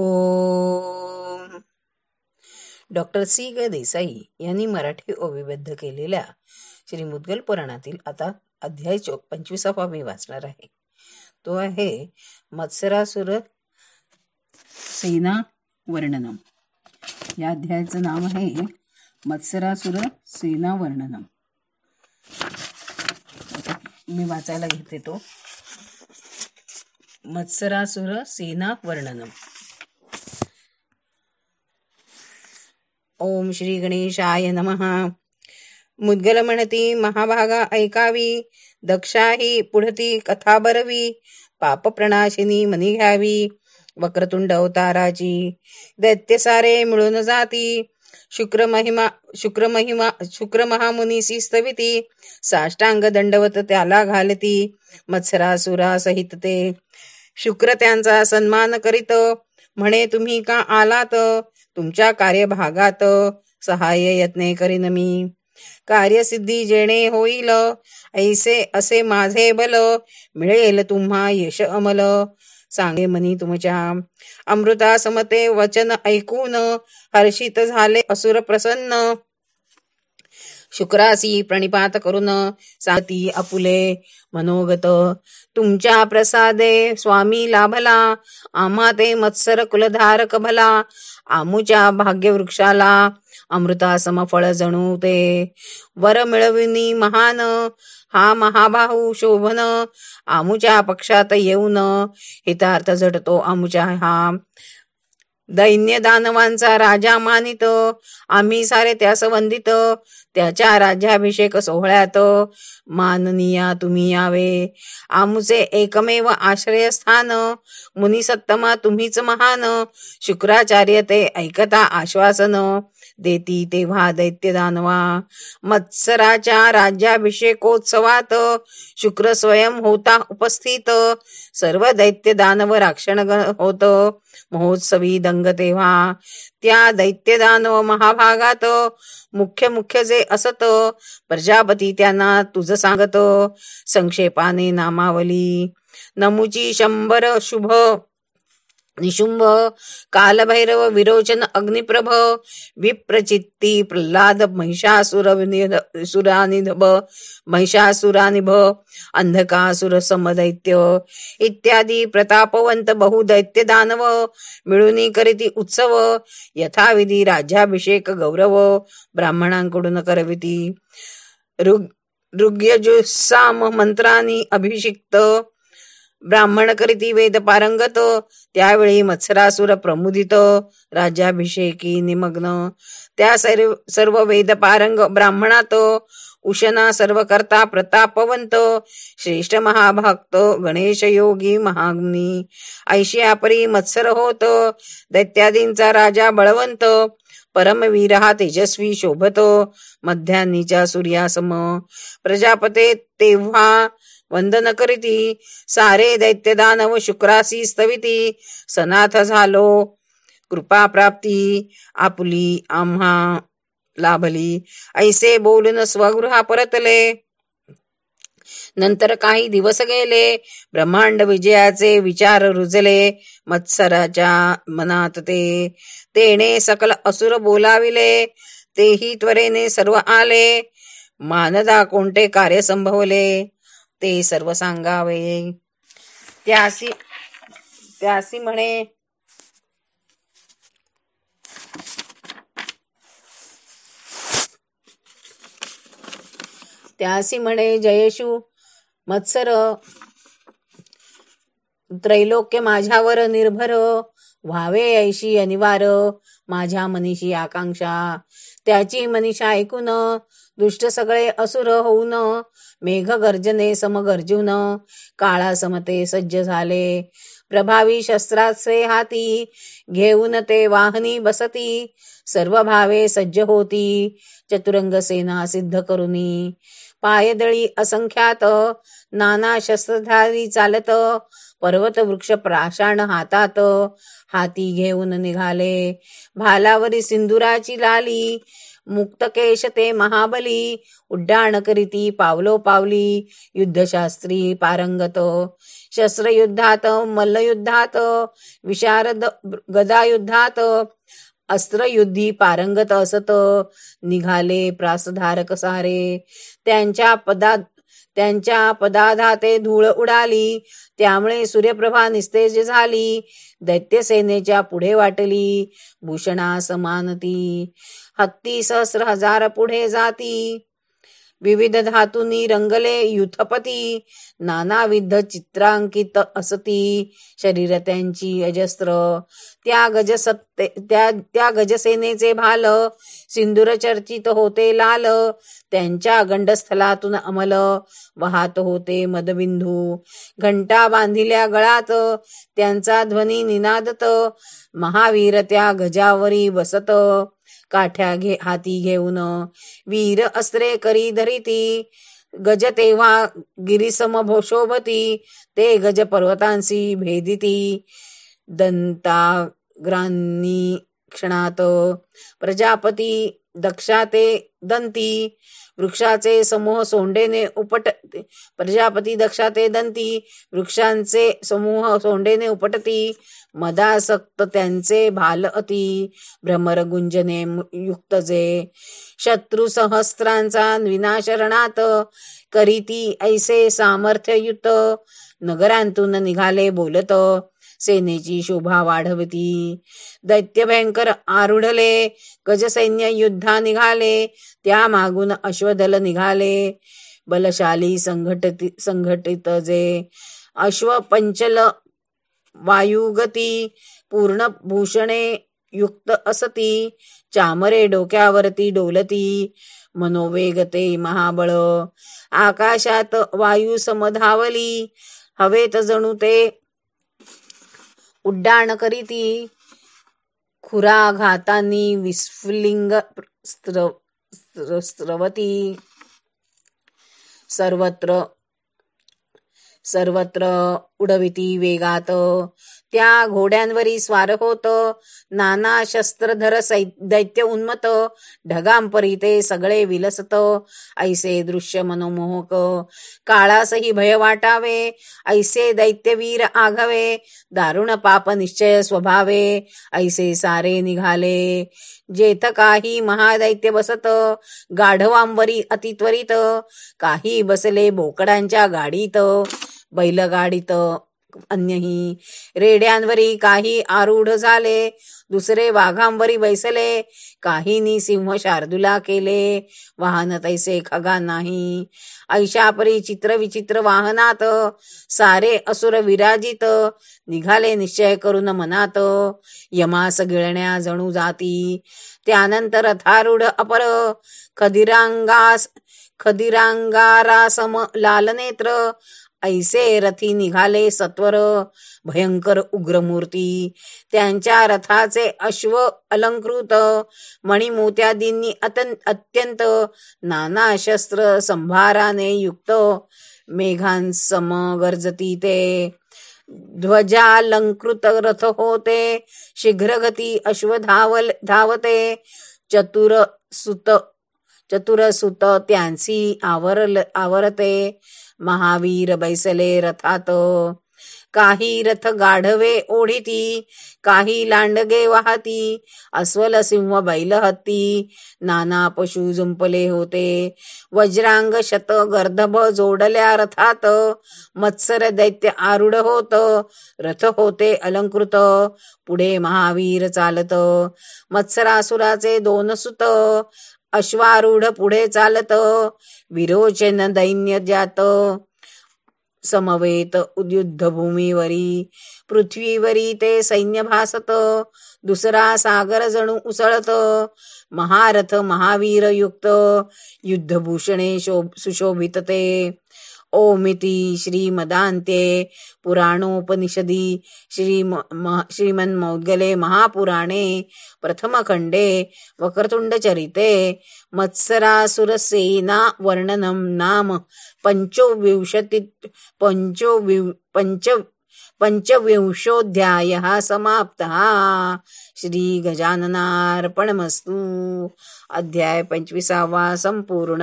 ओ doctor C ग देसाई यांनी मराठी ओविबद्ध केलेल्या श्री मुद्गल पुराणातील आता अध्याय चो पंचवीसावा मी वाचणार आहे. तो आहे मत्सरासुर सेना वर्णनम. या अध्यायाचं नाव आहे मत्सरासुर सेना वर्णनम. मी वाचायला घेते तो. मत्सरासुर सेना वर्णनम. ओम श्री गणेशाय नमः। मुद्गल म्हणती महाभागा ऐकावी दक्षाही पुढती कथा बरवी पाप प्रणाशिनी मनी घ्यावी वक्रतुंड अवताराची दैत्य सारे मिळून जाती शुक्र महिमा शुक्र महिमा शुक्र महामुनीसी स्तविती साष्टांग दंडवत त्याला घालती मत्सरासुरा सहित ते शुक्र त्यांचा सन्मान करीत म्हणे तुम्ही का आलात? तुमच्या कार्यभागात सहाय्य यत्ने करीन मी. कार्यसिद्धी जेणे होईल ऐसे असे माझे बल मिळेल तुम्हा यश अमल. सांगे मनी तुमच्या. अमृता समते वचन ऐकून हर्षित झाले असुर प्रसन्न. शुक्रासी प्रणिपात करून साती अपुले मनोगत. तुमच्या प्रसादे स्वामी लाभला आम्हा ते मत्सर कुलधारक भला. आमुच्या भाग्यवृक्षाला अमृता समफळ जणू ते वर मिळविनी महान हा महाबाहू शोभन. आमुच्या पक्षात येऊन हितार्थ झटतो आमुच्या हा दैन्य दानवांचा राजा मानित आम्ही सारे त्यास वंदित त्याच्या राज्याभिषेक सोहळ्यात. माननीया तुम्ही यावे. आमचे एकमेव आश्रयस्थान मुनिसत्तमा तुम्हीच महान. शुक्राचार्य ते ऐकता आश्वासन. देती तेव्हा दैत्य दानवा. मत्सराच्या राज्याभिषेकोत्सवात शुक्र स्वयं होता उपस्थित. सर्व दैत्य दानव राक्षण होत. महोत्सवी दंग तेव्हा. त्या दैत्य दानव महाभागात मुख्य मुख्य जे असत प्रजापती त्यांना तुझ सांगत. संक्षेपाने नामावली. नमुची शंभर शुभ निशुंभ कालभैरव विरोचन अग्निप्रभ विप्रचित्ती प्रल्हाद महिषासुर सुरानिधभ महिषासुरानिभ अंधकासुर समदैत्य इत्यादी प्रतापवंत बहुदैत्य दानव मिळून करीती उत्सव यथाविधी राज्याभिषेक गौरव ब्राह्मणांकडून करविती ऋग ऋग्यजुस्साम मंत्रानी अभिषिक्त ब्राह्मण करीती वेद पारंगत त्यावेळी मत्सरासुर प्रमुदित राज्याभिषेकी निमग्न. त्या सर्व सर्व वेद पारंग ब्राह्मणात उशना सर्व करता प्रतापवंत श्रेष्ठ महाभक्त गणेश योगी महाग्नी. ऐशियापरी मत्सर होत दैत्यादींचा राजा बळवंत परमवीर हा तेजस्वी शोभत मध्यान्नीच्या सूर्यासम. प्रजापते तेव्हा वंदन करीती सारे दैत्य दानव शुक्रासी स्तविती सनाथ झालो कृपा प्राप्ती आपली आम्हा लाभली. ऐसे बोलून स्वगृहा परतले. नंतर काही दिवस गेले ब्रह्मांड विजयाचे विचार रुजले मत्सराच्या मनात ते तेने सकल असुर बोलाविले तेही त्वरेने सर्व आले मानदा कोणते कार्य संभवले? ते सर्व सांगावे. त्यासी त्यासी म्हणे त्यासी म्हणे जयशू मत्सर त्रैलोक्य माझ्यावर निर्भर व्हावे ऐशी अनिवार माझ्या मनीषी आकांक्षा. त्याची मनीषा ऐकून दुष्ट सगळे असुर होऊन मेघ गर्जने समगर्जून काळा समते सज्ज झाले. प्रभावी शस्त्राचे हाती घेऊन ते वाहनी बसती सर्व भावे सज्ज होती चतुरंग सेना सिद्ध करुनी. पायदळी असंख्यात. नाना शस्त्रधारी चालत. पर्वत वृक्ष प्राशाण हातात. हाती घेऊन निघाले. भालावरी सिंदुराची लाली. मुक्तकेश ते महाबली. उड्डाण करीती पावलो पावली. युद्धशास्त्री पारंगत. शस्त्रयुद्धात मल्लयुद्धात. विशारद गदायुद्धात. अस्त्रयुद्धी पारंगत असत निघाले प्रासधारक सारे. त्यांच्या पदा त्यांच्या पदाधाते धूळ उडाली. त्यामुळे सूर्यप्रभा निस्तेज झाली. दैत्यसेनेच्या पुढे वाटली. भूषणा समानती हत्ती सहस्र हजार पुढे जाती. विविध धातूंनी रंगले युथपती नानाविध चित्रांकित असती. शरीर त्यांची अजस्त्र त्या गजसत्ते त्या त्या गजसेनेचे भाल सिंदूर चर्चित होते लाल त्यांच्या गंडस्थलातून अमल वाहत होते मदबिंदू. घंटा बांधिल्या गळात त्यांचा ध्वनी निनादत महावीर त्या गजावरी बसत. काठ्या घे हाती घेऊन वीर अस्त्रे करी धरिती. गज तेव्हा गिरीसम शोभती ते गज पर्वतांशी भेदिती. दंताग्रांनी क्षणात प्रजापती दक्षाते दंती. वृक्षाचे समूह सोंडेने उपट प्रजापती दक्षाते दंती वृक्षांचे समूह सोंडेने उपटती. मदासक्त त्यांचे भाल अति. भ्रमर गुंजने युक्त जे. सहस्त्रांचा विनाशरणात करीती ऐसे सामर्थ्ययुत. नगरांतून निघाले बोलत. सेनेची शोभा वाढवती. दैत्य भयंकर आरुढले गजसैन्य युद्धा निघाले त्या मागून अश्वदल निघाले. बलशाली संघटित संघटित जे अश्व पंचल वायुगती पूर्ण भूषणे युक्त असती चामरे डोक्यावरती डोलती मनोवेगते महाबळ. आकाशात वायू समधावली हवेत जणू ते उड्डाण करीती. खुरा घातानी विस्फुलिंग स्रवती सर्वत्र सर्वत्र उडविती वेगात. त्या घोड्यांवरी स्वार होत. नाना शस्त्रधर सै दैत्य उन्मत. ढगांपरी ते सगळे विलसत. ऐसे दृश्य मनोमोहक. काळासही भय वाटावे. ऐसे दैत्यवीर आघवे. दारुण पाप निश्चय स्वभावे. ऐसे सारे निघाले. जेथ काही महादैत्य बसत. गाढवांवरी अतित्वरित. काही बसले बोकडांच्या गाडीत. बैलगाडीत. अन्यही. रेड्यांवरी काही आरूढ झाले दुसरे वाघांवरी बैसले काहीनी सिंह शार्दुला केले वाहन तैसे खगा नाही. ऐशापरी चित्र विचित्र वाहनात सारे असुर विराजित निघाले निश्चय करून मनात. यमास गिळण्या जणू जाती त्यानंतर थारूढ अपर खदिरांगास खदिरांगारासम लालनेत्र ऐसे रथी निघाले सत्वर भयंकर उग्रमूर्ती. त्यांच्या रथाचे अश्व अलंकृत. मणिमोत्यादींनी अत्यंत नाना शस्त्र संभाराने युक्त मेघांसम गर्जती ते. ध्वजालंकृत रथ होते शीघ्रगती अश्व धावल धावते. चतुर सुत चतुर सुत त्यांची आवरल आवरते. महावीर बैसले रथात. काही रथ गाढवे ओढिती काही लांडगे वाहती. अस्वल सिंह बैल हत्ती नाना पशु जुंपले होते. वज्रांग शत गर्दभ जोडल्या रथात. मत्सर दैत्य आरूढ होत. रथ होते अलंकृत. पुढे महावीर चालत. मत्सरासुराचे दोन सुत. अश्वारूढ पुढे चालत विरोचन दैन्य जात. समवेत युद्धभूमीवरी पृथ्वीवरी ते सैन्य भासत. दुसरा सागर जणू उसळत. महारथ महावीर युक्त युद्धभूषणे सुशोभित ते. ओमिति श्रीमदान्ते पुराणोपनिषदि श्रीम श्रीमन्मौद्गले महापुराणे प्रथमखण्डे वक्रतुण्डचरिते मत्सरासुरसेना वर्णनं नाम पञ्चविंशति पञ्चविं पञ्च पञ्चविंशोऽध्यायः समाप्तः। श्रीगजाननार्पणमस्तु अध्याय पञ्चविसावा सम्पूर्ण।